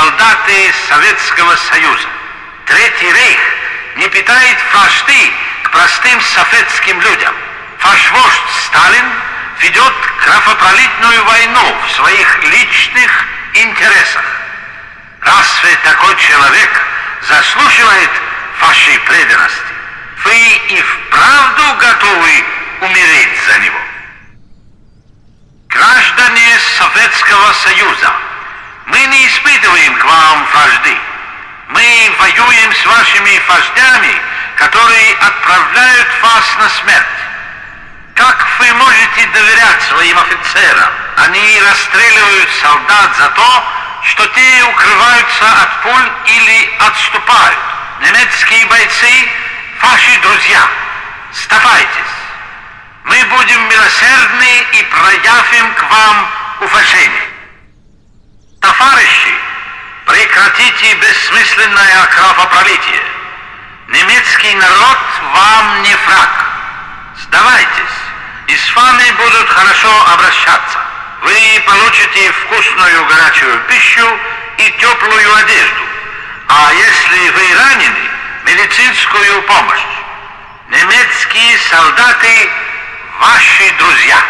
солдаты Советского Союза. Третий рейх не питает фашты к простым советским людям. Фашвождь Сталин ведет кровопролитную войну в своих личных интересах. Разве такой человек заслуживает вашей преданности? Вы и вправду готовы умереть за него? Граждане Советского Союза, мы не испытываем к вам вражды. Мы воюем с вашими вождями, которые отправляют вас на смерть. Как вы можете доверять своим офицерам? Они расстреливают солдат за то, что те укрываются от пуль или отступают. Немецкие бойцы – ваши друзья. Сдавайтесь. Мы будем милосердны и проявим к вам уважение. Бессмысленное кровопролитие. Немецкий народ вам не враг. Сдавайтесь, и с вами будут хорошо обращаться. Вы получите вкусную горячую пищу и теплую одежду. А если вы ранены, медицинскую помощь. Немецкие солдаты – ваши друзья.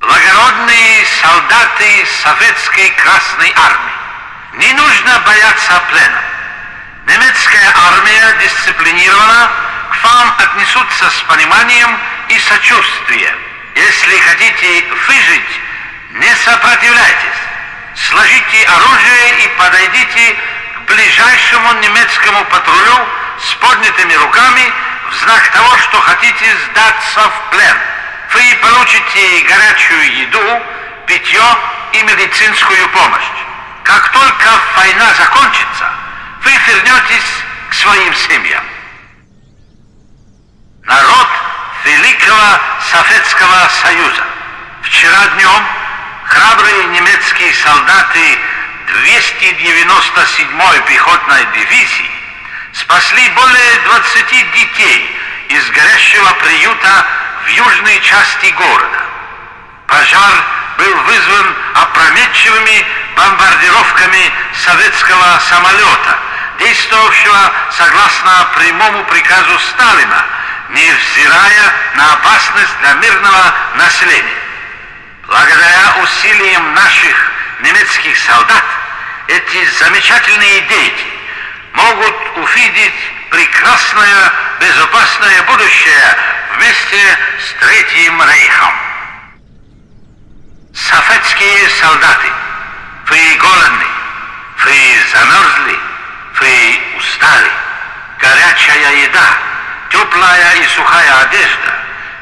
Благородные солдаты Советской Красной Армии, бояться плена. Немецкая армия дисциплинирована, к вам отнесутся с пониманием и сочувствием. Если хотите выжить, не сопротивляйтесь. Сложите оружие и подойдите к ближайшему немецкому патрулю с поднятыми руками в знак того, что хотите сдаться в плен. Вы получите горячую еду, питье и медицинскую помощь. Как только война закончится, вы вернетесь к своим семьям. Народ Великого Советского Союза. Вчера днем храбрые немецкие солдаты 297-й пехотной дивизии спасли более 20 детей из горящего приюта в южной части города. Пожар был вызван опрометчивыми бомбардировками советского самолета, действовавшего согласно прямому приказу Сталина, невзирая на опасность для мирного населения. Благодаря усилиям наших немецких солдат эти замечательные дети могут увидеть прекрасное, безопасное будущее вместе с Третьим Рейхом. Солдаты, вы голодны, вы замерзли, вы устали. Горячая еда, теплая и сухая одежда,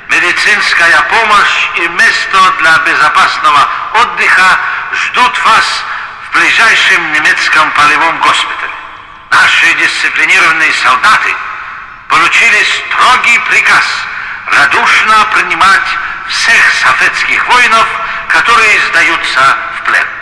медицинская помощь и место для безопасного отдыха ждут вас в ближайшем немецком полевом госпитале. Наши дисциплинированные солдаты получили строгий приказ радушно принимать всех советских воинов, которые сдаются в плен.